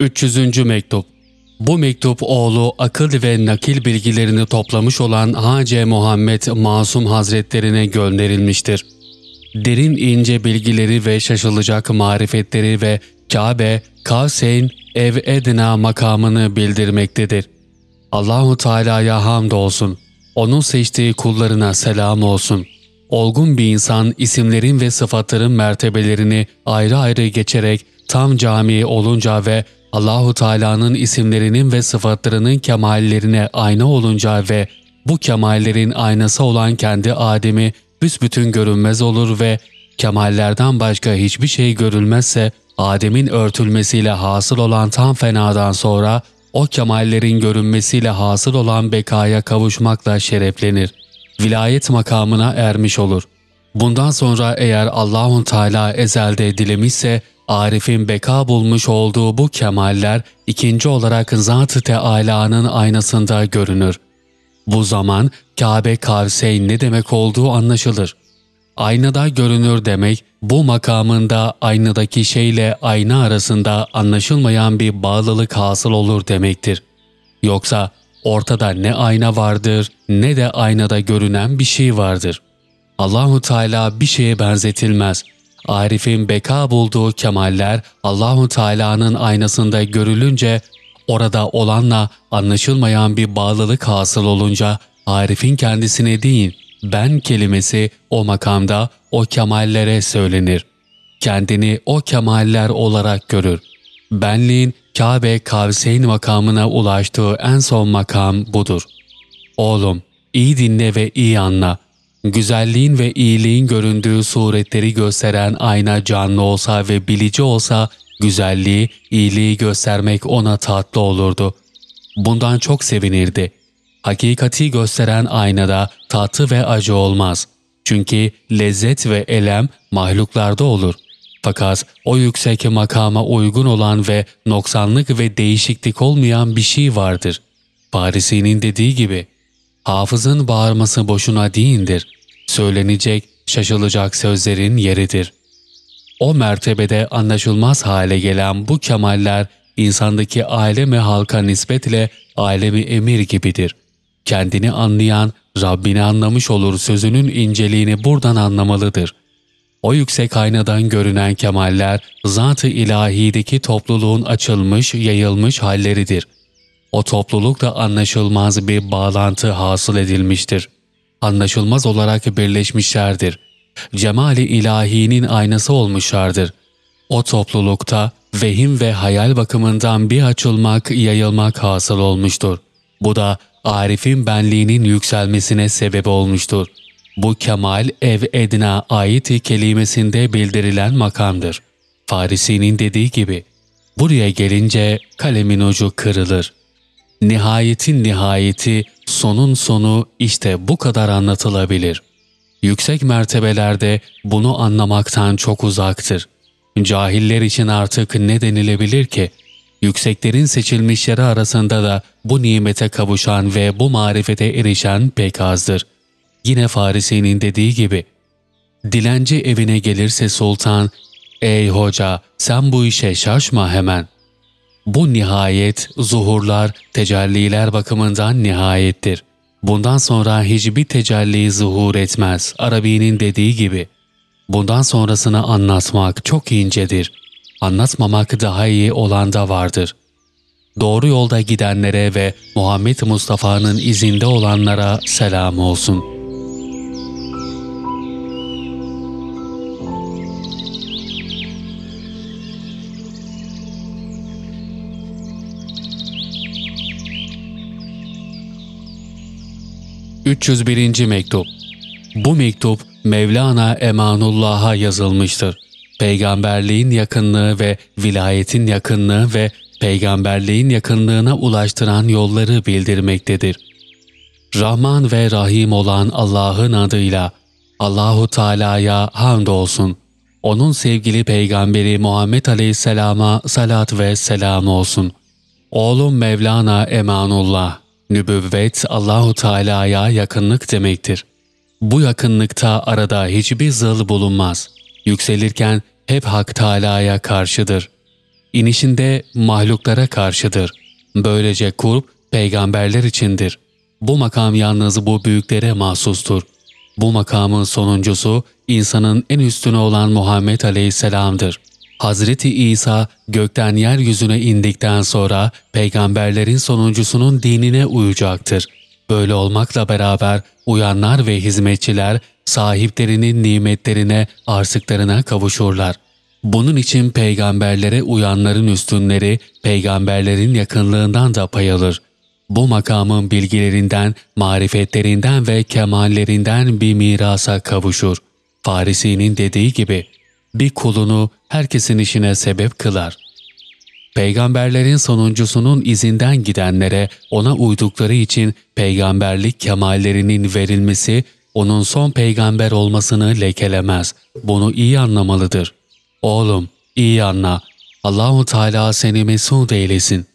300. Mektup Bu mektup oğlu akıl ve nakil bilgilerini toplamış olan H.C. Muhammed Masum Hazretlerine gönderilmiştir. Derin ince bilgileri ve şaşılacak marifetleri ve Kabe, Kavseyn, Ev Edna makamını bildirmektedir. Allahu Teala'ya hamdolsun. Onun seçtiği kullarına selam olsun. Olgun bir insan isimlerin ve sıfatların mertebelerini ayrı ayrı geçerek tam cami olunca ve Allahu Teala'nın isimlerinin ve sıfatlarının kemallerine ayna olunca ve bu kemallerin aynası olan kendi Adem'i büsbütün görünmez olur ve kemallerden başka hiçbir şey görülmezse Adem'in örtülmesiyle hasıl olan tam fenadan sonra o kemallerin görünmesiyle hasıl olan bekaya kavuşmakla şereflenir. Vilayet makamına ermiş olur. Bundan sonra eğer Allahun Teala ezelde dilemişse Arif'in beka bulmuş olduğu bu kemaller ikinci olarak Zat-ı Teala'nın aynasında görünür. Bu zaman Kabe Kavseyn ne demek olduğu anlaşılır. Aynada görünür demek, bu makamında aynadaki şeyle ayna arasında anlaşılmayan bir bağlılık hasıl olur demektir. Yoksa ortada ne ayna vardır ne de aynada görünen bir şey vardır. Allahu Teala bir şeye benzetilmez. Arif'in beka bulduğu kemaller Allahu Teala'nın aynasında görülünce orada olanla anlaşılmayan bir bağlılık hasıl olunca Arif'in kendisine değil, ben kelimesi o makamda o kemallere söylenir. Kendini o kemaller olarak görür. Benliğin Kabe Kavseyn makamına ulaştığı en son makam budur. Oğlum, iyi dinle ve iyi anla. Güzelliğin ve iyiliğin göründüğü suretleri gösteren ayna canlı olsa ve bilici olsa, güzelliği, iyiliği göstermek ona tatlı olurdu. Bundan çok sevinirdi. Hakikati gösteren aynada tatlı ve acı olmaz. Çünkü lezzet ve elem mahluklarda olur. Fakat o yüksek makama uygun olan ve noksanlık ve değişiklik olmayan bir şey vardır. Parisi'nin dediği gibi, hafızın bağırması boşuna değildir. Söylenecek, şaşılacak sözlerin yeridir. O mertebede anlaşılmaz hale gelen bu kemaller insandaki alemi halka nispetle alemi emir gibidir. Kendini anlayan Rabbini anlamış olur sözünün inceliğini buradan anlamalıdır. O yüksek aynadan görünen kemaller zat-ı ilahideki topluluğun açılmış, yayılmış halleridir. O toplulukla anlaşılmaz bir bağlantı hasıl edilmiştir. Anlaşılmaz olarak birleşmişlerdir. Cemali ilahinin aynası olmuşlardır. O toplulukta vehim ve hayal bakımından bir açılmak, yayılmak hasıl olmuştur. Bu da Arif'in benliğinin yükselmesine sebep olmuştur. Bu kemal ev edna ait kelimesinde bildirilen makamdır. Farisi'nin dediği gibi, buraya gelince kalemin ucu kırılır. Nihayetin nihayeti, sonun sonu işte bu kadar anlatılabilir. Yüksek mertebelerde bunu anlamaktan çok uzaktır. Cahiller için artık ne denilebilir ki? Yükseklerin seçilmişleri arasında da bu nimete kavuşan ve bu marifete erişen pek azdır. Yine Farisi'nin dediği gibi, Dilenci evine gelirse sultan, ''Ey hoca sen bu işe şaşma hemen.'' Bu nihayet, zuhurlar, tecelliler bakımından nihayettir. Bundan sonra hiçbir tecelli zuhur etmez. Arabi'nin dediği gibi. Bundan sonrasını anlatmak çok incedir. Anlatmamak daha iyi olan da vardır. Doğru yolda gidenlere ve Muhammed Mustafa'nın izinde olanlara selam olsun.'' 301. Mektup Bu mektup Mevlana Emanullah'a yazılmıştır. Peygamberliğin yakınlığı ve vilayetin yakınlığı ve peygamberliğin yakınlığına ulaştıran yolları bildirmektedir. Rahman ve Rahim olan Allah'ın adıyla Allahu Teala'ya hamdolsun. Onun sevgili peygamberi Muhammed Aleyhisselam'a salat ve selam olsun. Oğlum Mevlana Emanullah Nübüvvet Allahu Teala'ya yakınlık demektir. Bu yakınlıkta arada hiçbir zıl bulunmaz. Yükselirken hep Hak Teala'ya karşıdır. inişinde mahluklara karşıdır. Böylece kurb peygamberler içindir. Bu makam yalnız bu büyüklere mahsustur. Bu makamın sonuncusu insanın en üstüne olan Muhammed Aleyhisselam'dır. Hazreti İsa gökten yeryüzüne indikten sonra peygamberlerin sonuncusunun dinine uyacaktır. Böyle olmakla beraber uyanlar ve hizmetçiler sahiplerinin nimetlerine, arsıklarına kavuşurlar. Bunun için peygamberlere uyanların üstünleri, peygamberlerin yakınlığından da pay alır. Bu makamın bilgilerinden, marifetlerinden ve kemallerinden bir mirasa kavuşur. Farisi'nin dediği gibi, bir kulunu herkesin işine sebep kılar. Peygamberlerin sonuncusunun izinden gidenlere ona uydukları için peygamberlik kemallerinin verilmesi onun son peygamber olmasını lekelemez. Bunu iyi anlamalıdır. Oğlum, iyi anla. Allahu Teala seni mesut eylesin.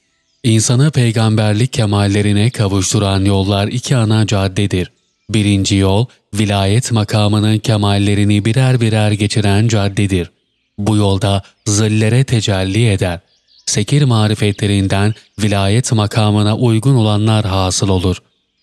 İnsanı peygamberlik kemallerine kavuşturan yollar iki ana caddedir. Birinci yol, vilayet makamının kemallerini birer birer geçiren caddedir. Bu yolda zillere tecelli eder. Sekir marifetlerinden vilayet makamına uygun olanlar hasıl olur.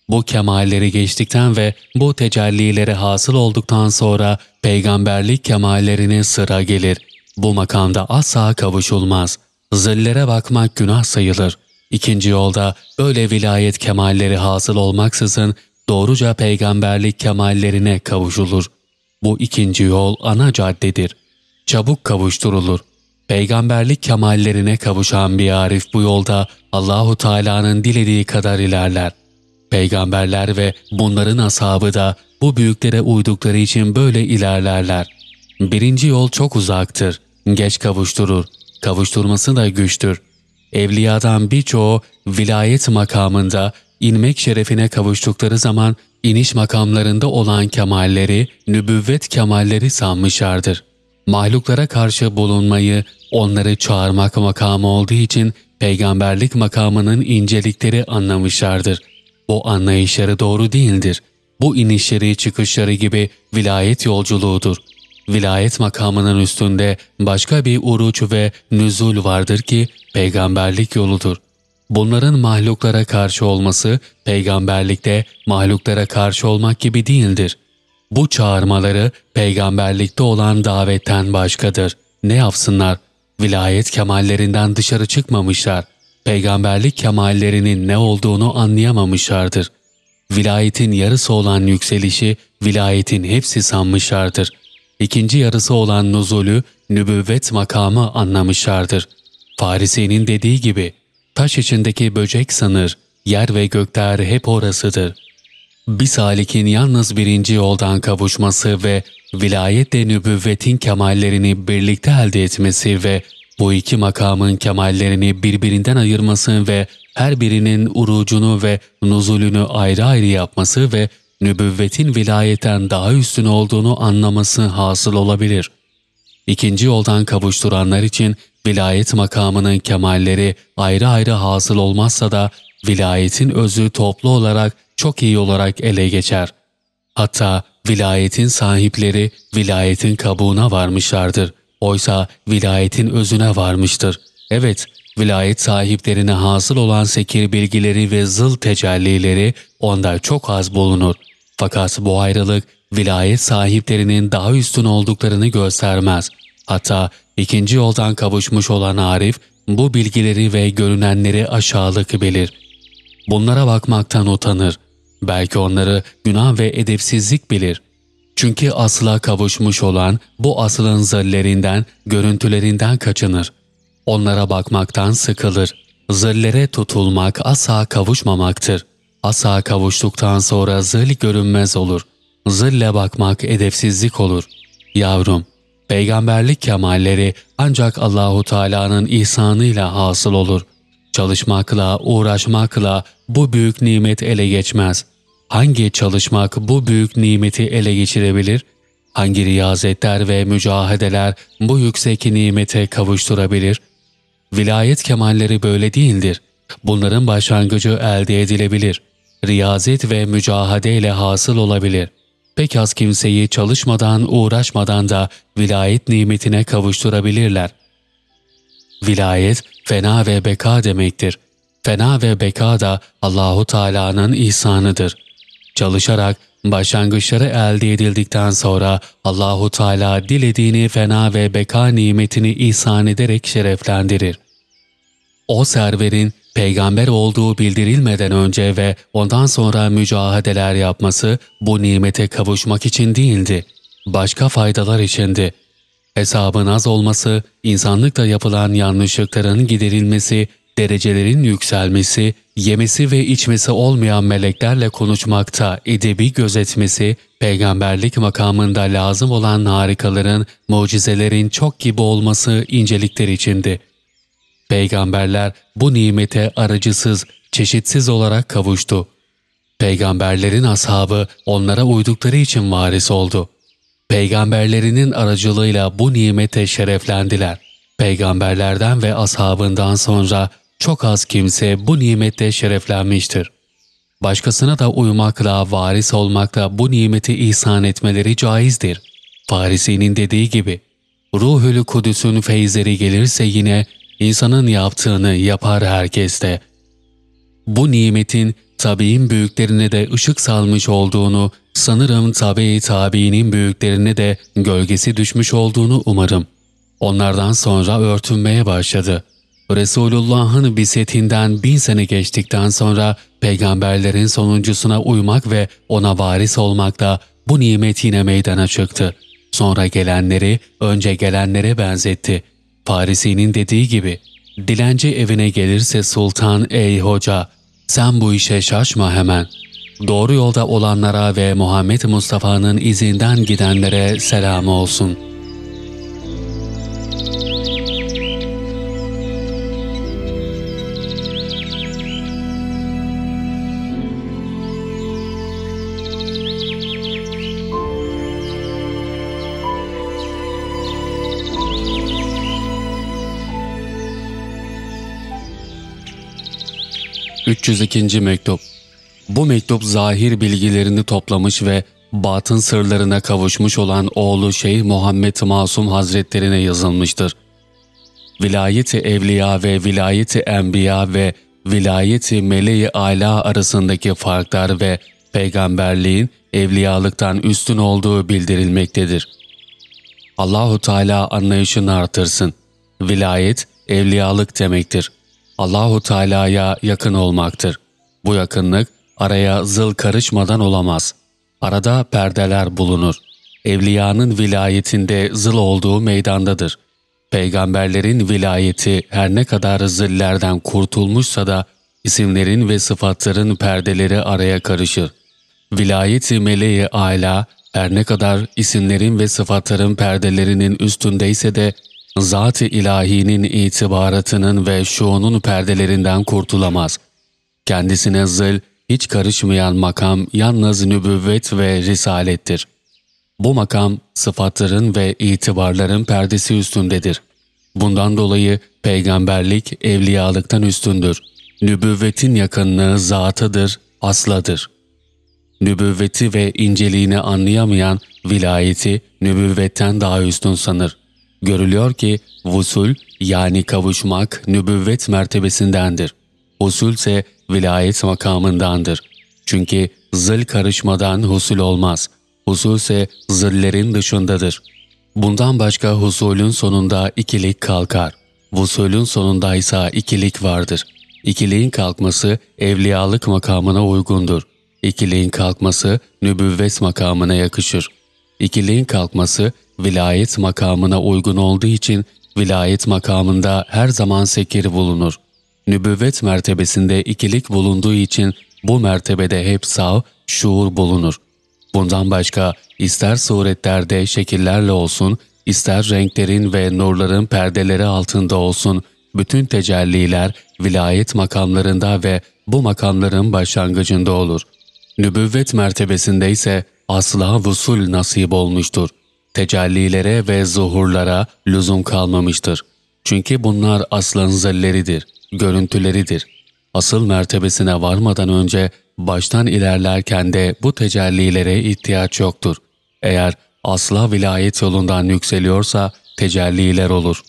Bu kemalleri geçtikten ve bu tecellilere hasıl olduktan sonra peygamberlik kemallerine sıra gelir. Bu makamda asla kavuşulmaz. Zillere bakmak günah sayılır. İkinci yolda böyle vilayet kemalleri hasıl olmaksızın doğruca peygamberlik kemallerine kavuşulur. Bu ikinci yol ana caddedir. Çabuk kavuşturulur. Peygamberlik kemallerine kavuşan bir arif bu yolda Allahu Teala'nın dilediği kadar ilerler. Peygamberler ve bunların ashabı da bu büyüklere uydukları için böyle ilerlerler. Birinci yol çok uzaktır. Geç kavuşturur. Kavuşturması da güçtür. Evliyadan birçoğu vilayet makamında inmek şerefine kavuştukları zaman iniş makamlarında olan kemalleri, nübüvvet kemalleri sanmışlardır. Mahluklara karşı bulunmayı, onları çağırmak makamı olduğu için peygamberlik makamının incelikleri anlamışlardır. Bu anlayışları doğru değildir. Bu inişleri çıkışları gibi vilayet yolculuğudur. Vilayet makamının üstünde başka bir uruç ve nüzul vardır ki peygamberlik yoludur. Bunların mahluklara karşı olması peygamberlikte mahluklara karşı olmak gibi değildir. Bu çağırmaları peygamberlikte olan davetten başkadır. Ne yapsınlar? Vilayet kemallerinden dışarı çıkmamışlar. Peygamberlik kemallerinin ne olduğunu anlayamamışlardır. Vilayetin yarısı olan yükselişi vilayetin hepsi sanmışlardır. İkinci yarısı olan nuzulü nübüvvet makamı anlamışlardır. Farisi'nin dediği gibi taş içindeki böcek sanır, yer ve gökler hep orasıdır. Bir salikin yalnız birinci yoldan kavuşması ve vilayetle nübüvvetin kemallerini birlikte elde etmesi ve bu iki makamın kemallerini birbirinden ayırması ve her birinin urucunu ve nuzulünü ayrı ayrı yapması ve nübüvvetin vilayetten daha üstün olduğunu anlaması hasıl olabilir. İkinci yoldan kavuşturanlar için vilayet makamının kemalleri ayrı ayrı hasıl olmazsa da vilayetin özü toplu olarak çok iyi olarak ele geçer. Hatta vilayetin sahipleri vilayetin kabuğuna varmışlardır. Oysa vilayetin özüne varmıştır. Evet, vilayet sahiplerine hasıl olan sekir bilgileri ve zıl tecellileri onda çok az bulunur. Fakat bu ayrılık vilayet sahiplerinin daha üstün olduklarını göstermez. Hatta ikinci yoldan kavuşmuş olan Arif bu bilgileri ve görünenleri aşağılık bilir. Bunlara bakmaktan utanır. Belki onları günah ve edepsizlik bilir. Çünkü asla kavuşmuş olan bu asılın zırlerinden, görüntülerinden kaçınır. Onlara bakmaktan sıkılır. Zırlere tutulmak asla kavuşmamaktır. Asa kavuştuktan sonra zil görünmez olur. Zille bakmak edepsizlik olur. Yavrum, peygamberlik kemalleri ancak Allahu Teala'nın ihsanıyla hasıl olur. Çalışmakla, uğraşmakla bu büyük nimet ele geçmez. Hangi çalışmak bu büyük nimeti ele geçirebilir? Hangi riyazetler ve mücahedeler bu yüksek nimete kavuşturabilir? Vilayet kemalleri böyle değildir. Bunların başlangıcı elde edilebilir riyazet ve mücahade ile hasıl olabilir. Pek az kimseyi çalışmadan, uğraşmadan da vilayet nimetine kavuşturabilirler. Vilayet, fena ve beka demektir. Fena ve beka da Allahu Teala'nın ihsanıdır. Çalışarak başlangıçları elde edildikten sonra Allahu Teala dilediğini fena ve beka nimetini ihsan ederek şereflendirir. O serverin peygamber olduğu bildirilmeden önce ve ondan sonra mücahedeler yapması bu nimete kavuşmak için değildi. Başka faydalar içindi. Hesabın az olması, insanlıkla yapılan yanlışlıkların giderilmesi, derecelerin yükselmesi, yemesi ve içmesi olmayan meleklerle konuşmakta edebi gözetmesi, peygamberlik makamında lazım olan harikaların, mucizelerin çok gibi olması incelikler içindi. Peygamberler bu nimete aracısız, çeşitsiz olarak kavuştu. Peygamberlerin ashabı onlara uydukları için varis oldu. Peygamberlerinin aracılığıyla bu nimete şereflendiler. Peygamberlerden ve ashabından sonra çok az kimse bu nimette şereflenmiştir. Başkasına da uymakla, varis olmakla bu nimeti ihsan etmeleri caizdir. Farisi'nin dediği gibi, Ruhül Kudüs'ün feyizleri gelirse yine insanın yaptığını yapar herkes de. Bu nimetin tabi'in büyüklerine de ışık salmış olduğunu, sanırım tabi tabiinin büyüklerine de gölgesi düşmüş olduğunu umarım. Onlardan sonra örtünmeye başladı. Resulullah'ın bisetinden bin sene geçtikten sonra peygamberlerin sonuncusuna uymak ve ona varis olmak da bu nimet yine meydana çıktı. Sonra gelenleri önce gelenlere benzetti. Farisi'nin dediği gibi, dilenci evine gelirse sultan ey hoca, sen bu işe şaşma hemen. Doğru yolda olanlara ve Muhammed Mustafa'nın izinden gidenlere selam olsun.'' ...302. Mektup Bu mektup zahir bilgilerini toplamış ve batın sırlarına kavuşmuş olan oğlu Şeyh Muhammed Masum Hazretlerine yazılmıştır. Vilayeti Evliya ve Vilayeti Enbiya ve Vilayeti Meleği Ala arasındaki farklar ve peygamberliğin evliyalıktan üstün olduğu bildirilmektedir. Allahu Teala anlayışını artırsın. Vilayet evliyalık demektir. Allahu Teala'ya yakın olmaktır. Bu yakınlık araya zıl karışmadan olamaz. Arada perdeler bulunur. Evliyanın vilayetinde zıl olduğu meydandadır. Peygamberlerin vilayeti her ne kadar zillerden kurtulmuşsa da isimlerin ve sıfatların perdeleri araya karışır. Vilayeti meleği ala her ne kadar isimlerin ve sıfatların perdelerinin üstündeyse de zat-ı ilahinin itibaratının ve şuunun perdelerinden kurtulamaz. Kendisine zıl, hiç karışmayan makam yalnız nübüvvet ve risalettir. Bu makam sıfatların ve itibarların perdesi üstündedir. Bundan dolayı peygamberlik evliyalıktan üstündür. Nübüvvetin yakınlığı zatıdır, asladır. Nübüvveti ve inceliğini anlayamayan vilayeti nübüvvetten daha üstün sanır. Görülüyor ki vusul yani kavuşmak nübüvvet mertebesindendir. Usul ise vilayet makamındandır. Çünkü zıl karışmadan husul olmaz. Husul ise zillerin dışındadır. Bundan başka husulün sonunda ikilik kalkar. Vusulün sonunda ise ikilik vardır. İkiliğin kalkması evliyalık makamına uygundur. İkiliğin kalkması nübüvvet makamına yakışır. İkiliğin kalkması vilayet makamına uygun olduğu için vilayet makamında her zaman sekir bulunur. Nübüvvet mertebesinde ikilik bulunduğu için bu mertebede hep sağ, şuur bulunur. Bundan başka ister suretlerde şekillerle olsun, ister renklerin ve nurların perdeleri altında olsun, bütün tecelliler vilayet makamlarında ve bu makamların başlangıcında olur. Nübüvvet mertebesinde ise asla vusul nasip olmuştur. Tecellilere ve zuhurlara lüzum kalmamıştır. Çünkü bunlar aslan zilleridir, görüntüleridir. Asıl mertebesine varmadan önce baştan ilerlerken de bu tecellilere ihtiyaç yoktur. Eğer asla vilayet yolundan yükseliyorsa tecelliler olur.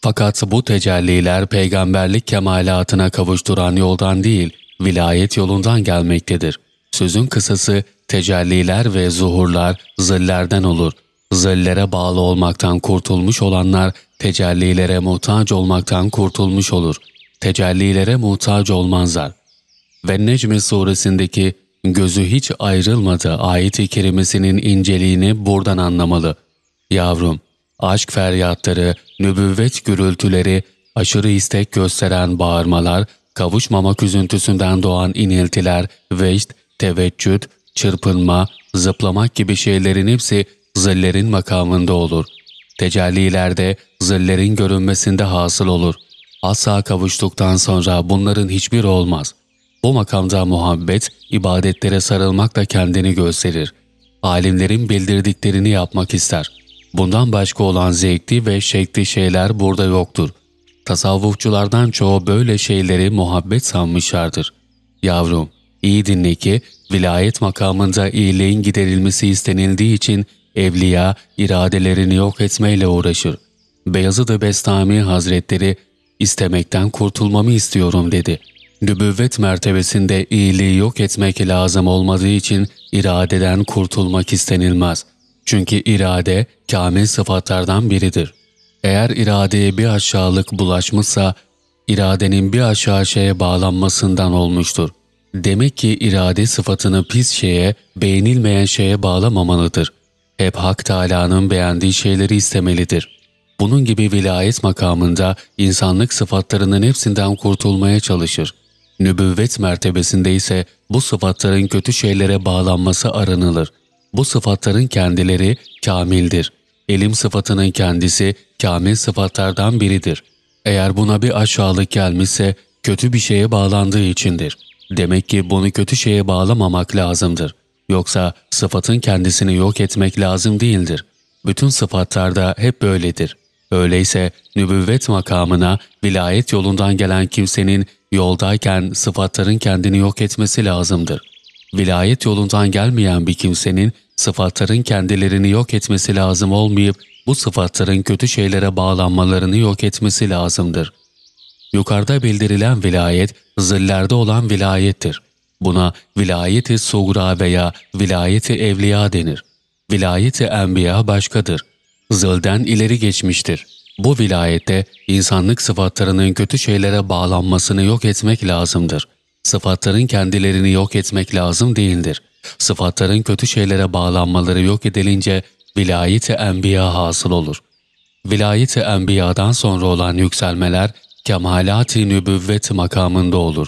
Fakat bu tecelliler peygamberlik kemalatına kavuşturan yoldan değil, vilayet yolundan gelmektedir. Sözün kısası tecelliler ve zuhurlar zillerden olur. Zillere bağlı olmaktan kurtulmuş olanlar tecellilere muhtaç olmaktan kurtulmuş olur. Tecellilere muhtaç olmazlar. Ve Necmi suresindeki gözü hiç ayrılmadı ayet-i kerimesinin inceliğini buradan anlamalı. Yavrum, aşk feryatları, nübüvvet gürültüleri, aşırı istek gösteren bağırmalar, kavuşmamak üzüntüsünden doğan iniltiler, veşt, teveccüd, çırpınma, zıplamak gibi şeylerin hepsi zillerin makamında olur. Tecellilerde zillerin görünmesinde hasıl olur. Asla kavuştuktan sonra bunların hiçbir olmaz. Bu makamda muhabbet, ibadetlere sarılmakla kendini gösterir. Alimlerin bildirdiklerini yapmak ister. Bundan başka olan zevkli ve şekli şeyler burada yoktur. Tasavvufçulardan çoğu böyle şeyleri muhabbet sanmışlardır. Yavrum, iyi dinle ki vilayet makamında iyiliğin giderilmesi istenildiği için evliya iradelerini yok etmeyle uğraşır. Beyazıt-ı Bestami Hazretleri istemekten kurtulmamı istiyorum dedi. Nübüvvet mertebesinde iyiliği yok etmek lazım olmadığı için iradeden kurtulmak istenilmez. Çünkü irade kamil sıfatlardan biridir. Eğer iradeye bir aşağılık bulaşmışsa, iradenin bir aşağı şeye bağlanmasından olmuştur. Demek ki irade sıfatını pis şeye, beğenilmeyen şeye bağlamamalıdır. Hep Hak Teâlâ'nın beğendiği şeyleri istemelidir. Bunun gibi vilayet makamında insanlık sıfatlarının hepsinden kurtulmaya çalışır. Nübüvvet mertebesinde ise bu sıfatların kötü şeylere bağlanması aranılır. Bu sıfatların kendileri kamildir. Elim sıfatının kendisi kamil sıfatlardan biridir. Eğer buna bir aşağılık gelmişse kötü bir şeye bağlandığı içindir. Demek ki bunu kötü şeye bağlamamak lazımdır. Yoksa sıfatın kendisini yok etmek lazım değildir. Bütün sıfatlarda hep böyledir. Öyleyse nübüvvet makamına vilayet yolundan gelen kimsenin yoldayken sıfatların kendini yok etmesi lazımdır. Vilayet yolundan gelmeyen bir kimsenin sıfatların kendilerini yok etmesi lazım olmayıp bu sıfatların kötü şeylere bağlanmalarını yok etmesi lazımdır. Yukarıda bildirilen vilayet zillerde olan vilayettir. Buna vilayeti sugra veya vilayeti evliya denir. Vilayeti enbiya başkadır. Zılden ileri geçmiştir. Bu vilayette insanlık sıfatlarının kötü şeylere bağlanmasını yok etmek lazımdır. Sıfatların kendilerini yok etmek lazım değildir. Sıfatların kötü şeylere bağlanmaları yok edilince vilayeti enbiya hasıl olur. Vilayeti enbiyadan sonra olan yükselmeler kemalat-i nübüvvet makamında olur.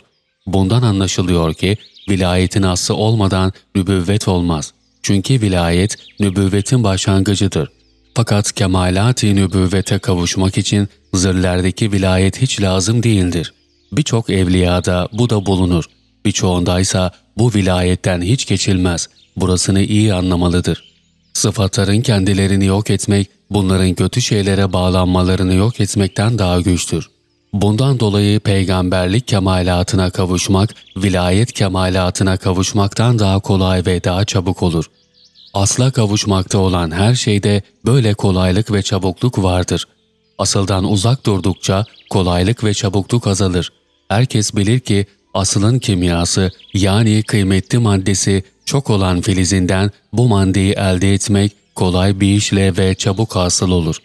Bundan anlaşılıyor ki vilayetin aslı olmadan nübüvvet olmaz. Çünkü vilayet nübüvvetin başlangıcıdır. Fakat kemalat-i nübüvvete kavuşmak için zırlerdeki vilayet hiç lazım değildir. Birçok evliyada bu da bulunur. Birçoğundaysa bu vilayetten hiç geçilmez. Burasını iyi anlamalıdır. Sıfatların kendilerini yok etmek, bunların kötü şeylere bağlanmalarını yok etmekten daha güçtür. Bundan dolayı peygamberlik kemalatına kavuşmak, vilayet kemalatına kavuşmaktan daha kolay ve daha çabuk olur. Asla kavuşmakta olan her şeyde böyle kolaylık ve çabukluk vardır. Asıldan uzak durdukça kolaylık ve çabukluk azalır. Herkes bilir ki asılın kimyası yani kıymetli maddesi çok olan filizinden bu maddeyi elde etmek kolay bir işle ve çabuk hasıl olur.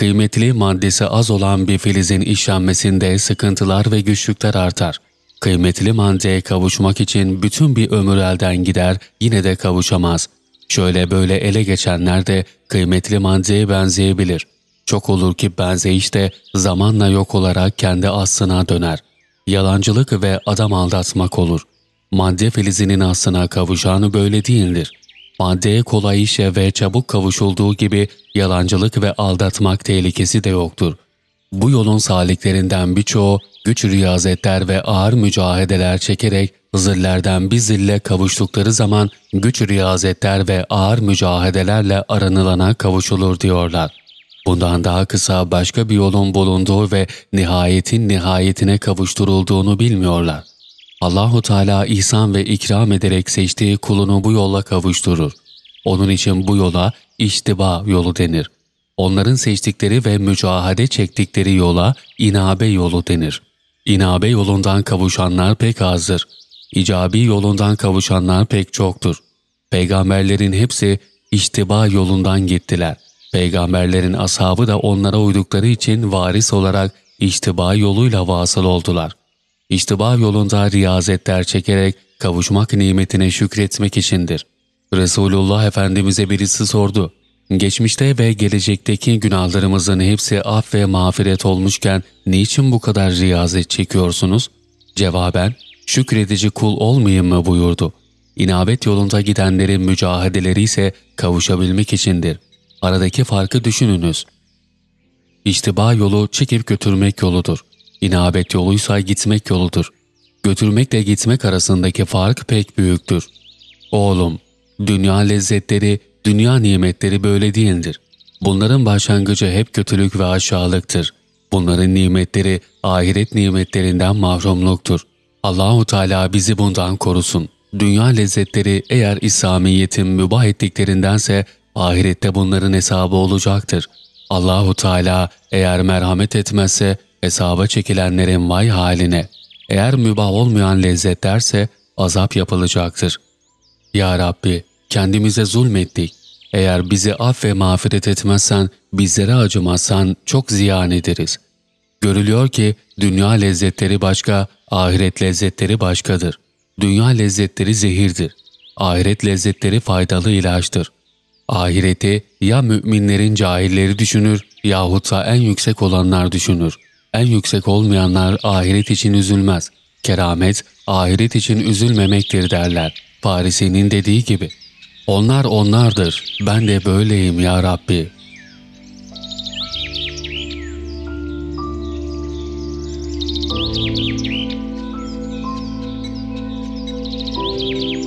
Kıymetli maddesi az olan bir filizin işlenmesinde sıkıntılar ve güçlükler artar. Kıymetli maddeye kavuşmak için bütün bir ömür elden gider, yine de kavuşamaz. Şöyle böyle ele geçenler de kıymetli maddeye benzeyebilir. Çok olur ki benzeyiş de zamanla yok olarak kendi aslına döner. Yalancılık ve adam aldatmak olur. Madde filizinin aslına kavuşanı böyle değildir. Maddeye kolay işe ve çabuk kavuşulduğu gibi yalancılık ve aldatmak tehlikesi de yoktur. Bu yolun saliklerinden birçoğu güç riyazetler ve ağır mücahedeler çekerek zillerden bir zille kavuştukları zaman güç riyazetler ve ağır mücahedelerle aranılana kavuşulur diyorlar. Bundan daha kısa başka bir yolun bulunduğu ve nihayetin nihayetine kavuşturulduğunu bilmiyorlar. Allahu Teala ihsan ve ikram ederek seçtiği kulunu bu yolla kavuşturur. Onun için bu yola iştiba yolu denir. Onların seçtikleri ve mücahede çektikleri yola inabe yolu denir. İnabe yolundan kavuşanlar pek azdır. İcabi yolundan kavuşanlar pek çoktur. Peygamberlerin hepsi iştiba yolundan gittiler. Peygamberlerin ashabı da onlara uydukları için varis olarak iştiba yoluyla vasıl oldular. İştiba yolunda riyazetler çekerek kavuşmak nimetine şükretmek içindir. Resulullah Efendimiz'e birisi sordu. Geçmişte ve gelecekteki günahlarımızın hepsi af ve mağfiret olmuşken niçin bu kadar riyazet çekiyorsunuz? Cevaben, şükredici kul olmayayım mı buyurdu. İnabet yolunda gidenlerin mücahedeleri ise kavuşabilmek içindir. Aradaki farkı düşününüz. İştiba yolu çekip götürmek yoludur. İnabet yoluysa gitmek yoludur. Götürmekle gitmek arasındaki fark pek büyüktür. Oğlum, dünya lezzetleri, dünya nimetleri böyle değildir. Bunların başlangıcı hep kötülük ve aşağılıktır. Bunların nimetleri ahiret nimetlerinden mahrumluktur. Allahu Teala bizi bundan korusun. Dünya lezzetleri eğer İslamiyet'in mübah ettiklerindense ahirette bunların hesabı olacaktır. Allahu Teala eğer merhamet etmezse hesaba çekilenlerin vay haline. Eğer mübah olmayan lezzetlerse azap yapılacaktır. Ya Rabbi kendimize zulmettik. Eğer bizi af ve mağfiret etmezsen, bizlere acımazsan çok ziyan ederiz. Görülüyor ki dünya lezzetleri başka, ahiret lezzetleri başkadır. Dünya lezzetleri zehirdir. Ahiret lezzetleri faydalı ilaçtır. Ahireti ya müminlerin cahilleri düşünür yahut da en yüksek olanlar düşünür. En yüksek olmayanlar ahiret için üzülmez. Keramet, ahiret için üzülmemektir derler. Farisi'nin dediği gibi. Onlar onlardır. Ben de böyleyim ya Rabbi. Müzik